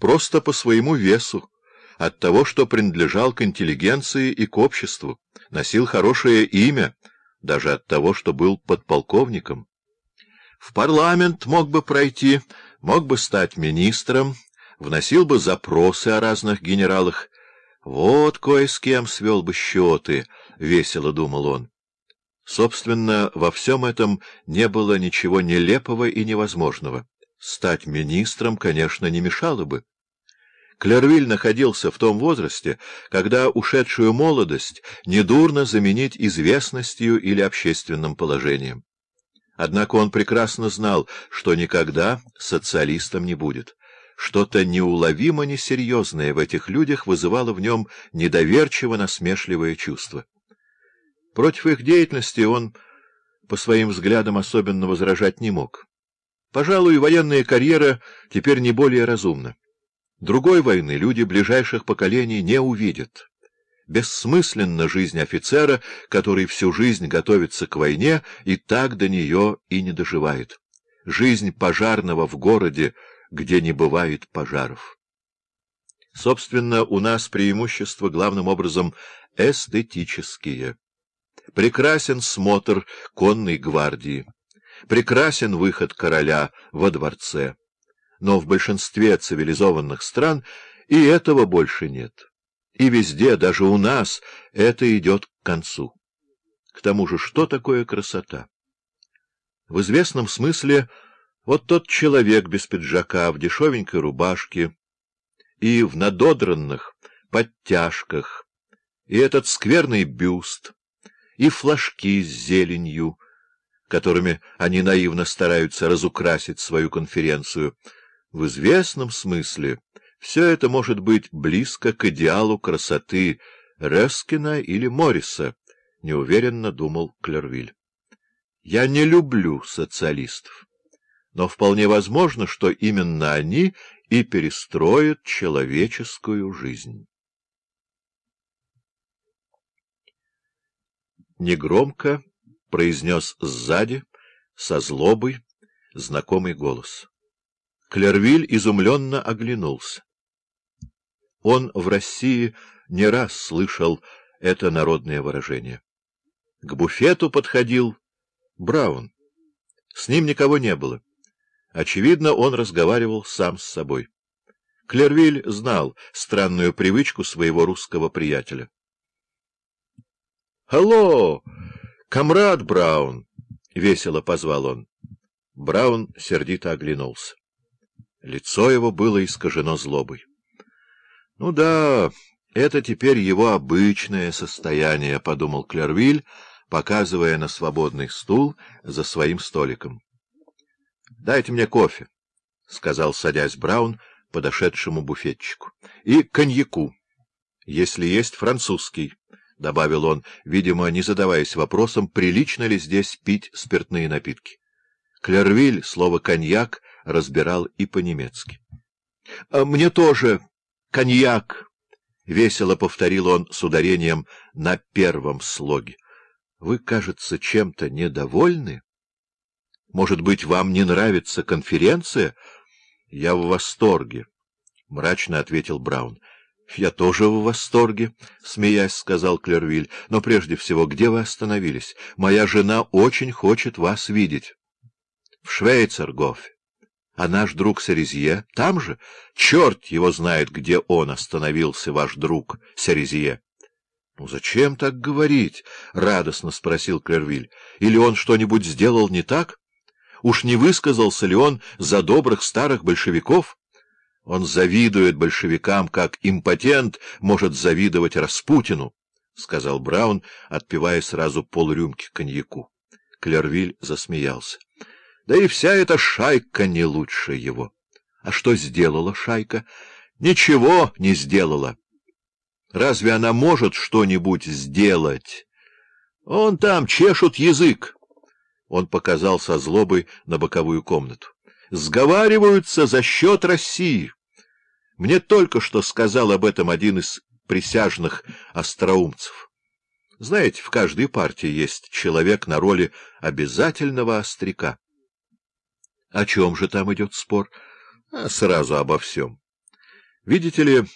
просто по своему весу, от того, что принадлежал к интеллигенции и к обществу, носил хорошее имя, даже от того, что был подполковником. В парламент мог бы пройти, мог бы стать министром, вносил бы запросы о разных генералах. Вот кое с кем свел бы счеты, — весело думал он. Собственно, во всем этом не было ничего нелепого и невозможного. Стать министром, конечно, не мешало бы. Клервиль находился в том возрасте, когда ушедшую молодость недурно заменить известностью или общественным положением. Однако он прекрасно знал, что никогда социалистом не будет. Что-то неуловимо несерьезное в этих людях вызывало в нем недоверчиво-насмешливое чувство. Против их деятельности он, по своим взглядам, особенно возражать не мог. Пожалуй, военная карьера теперь не более разумна. Другой войны люди ближайших поколений не увидят. Бессмысленна жизнь офицера, который всю жизнь готовится к войне и так до нее и не доживает. Жизнь пожарного в городе, где не бывает пожаров. Собственно, у нас преимущества главным образом эстетические. Прекрасен смотр конной гвардии. Прекрасен выход короля во дворце но в большинстве цивилизованных стран и этого больше нет. И везде, даже у нас, это идет к концу. К тому же, что такое красота? В известном смысле, вот тот человек без пиджака, в дешевенькой рубашке и в надодранных подтяжках, и этот скверный бюст, и флажки с зеленью, которыми они наивно стараются разукрасить свою конференцию — в известном смысле все это может быть близко к идеалу красоты Рескина или Морриса, — неуверенно думал Клервиль. Я не люблю социалистов, но вполне возможно, что именно они и перестроят человеческую жизнь. Негромко произнес сзади, со злобой, знакомый голос. Клервиль изумленно оглянулся. Он в России не раз слышал это народное выражение. К буфету подходил Браун. С ним никого не было. Очевидно, он разговаривал сам с собой. Клервиль знал странную привычку своего русского приятеля. — Алло, комрад Браун! — весело позвал он. Браун сердито оглянулся. Лицо его было искажено злобой. — Ну да, это теперь его обычное состояние, — подумал Клервиль, показывая на свободный стул за своим столиком. — Дайте мне кофе, — сказал, садясь Браун, подошедшему буфетчику, — и коньяку, если есть французский, — добавил он, видимо, не задаваясь вопросом, прилично ли здесь пить спиртные напитки. Клервиль слово «коньяк» разбирал и по-немецки. «А — Мне тоже коньяк, — весело повторил он с ударением на первом слоге. — Вы, кажется, чем-то недовольны? Может быть, вам не нравится конференция? — Я в восторге, — мрачно ответил Браун. — Я тоже в восторге, — смеясь сказал Клервиль. — Но прежде всего, где вы остановились? Моя жена очень хочет вас видеть. — В Швейцаргофе. А наш друг Серезье там же? Черт его знает, где он остановился, ваш друг Серезье. — Ну зачем так говорить? — радостно спросил Клервиль. — Или он что-нибудь сделал не так? Уж не высказался ли он за добрых старых большевиков? Он завидует большевикам, как импотент может завидовать Распутину, — сказал Браун, отпивая сразу полрюмки коньяку. Клервиль засмеялся. Да и вся эта шайка не лучше его. А что сделала шайка? Ничего не сделала. Разве она может что-нибудь сделать? Он там чешут язык. Он показал со злобой на боковую комнату. Сговариваются за счет России. Мне только что сказал об этом один из присяжных остроумцев. Знаете, в каждой партии есть человек на роли обязательного остряка. О чем же там идет спор? А сразу обо всем. Видите ли,